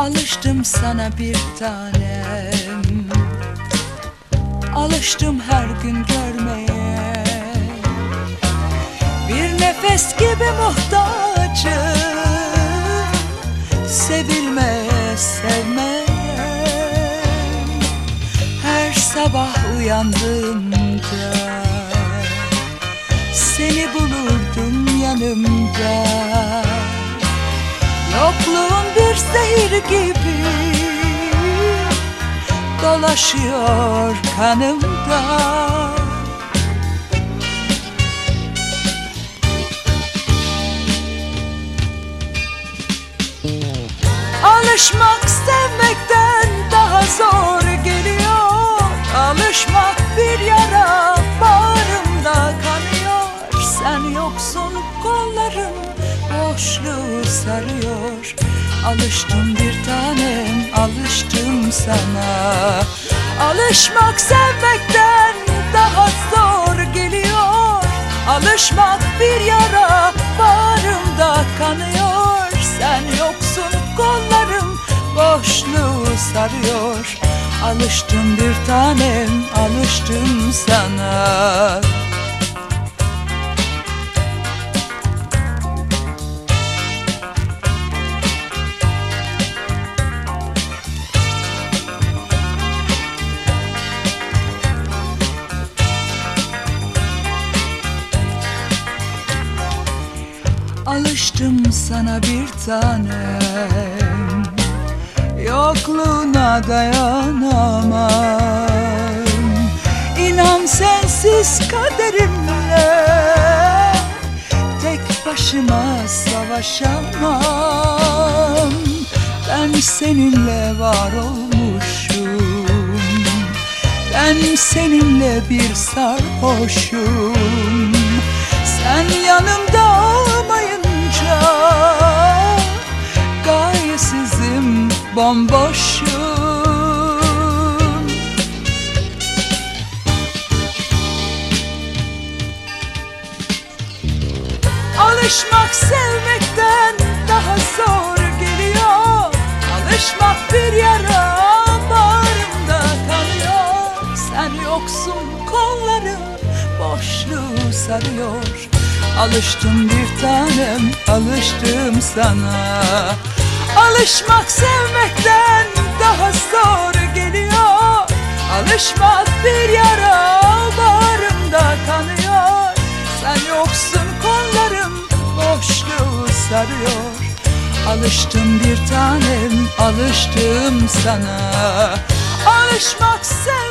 Alıştım sana bir tanem. Alıştım her gün görmeye. Bir nefes gibi muhtacım. Sevilmeye, sevmeye Her sabah uyandığımda Seni bulurdum yanımda zehir gibi Dolaşıyor kanımda. Alışmak sevmekten daha zor geliyor. Alışmak bir yara bağrımda kanıyor. Sen yoksun kollarım boşluğu sarıyor Alıştım bir tanem alıştım sana. Alışmak sevmekten daha zor geliyor. Alışmak bir yara bağrımda kanıyor. Sen yoksun kollarım boşluğu sarıyor. Alıştım bir tanem alıştım sana Alıştım sana bir tanem Yokluğuna dayanamam. İnan sensiz kaderimle Tek başıma savaşamam. Ben seninle var olmuşum. Ben seninle bir sarhoşum. Sen yanımda olmayınca Gayesizim, bomboşum. Alışmak sevmekten daha zor geliyor. Alışmak bir yara bağrımda kanıyor Sen yoksun kollarım boşluğu sarıyor Alıştım bir tanem alıştım sana. Alışmak sevmekten daha zor geliyor. Alışmak bir yara bağrımda kanıyor. Sen yoksun kollarım boşluğu sarıyor. Alıştım bir tanem alıştım sana. Alışmak sevmek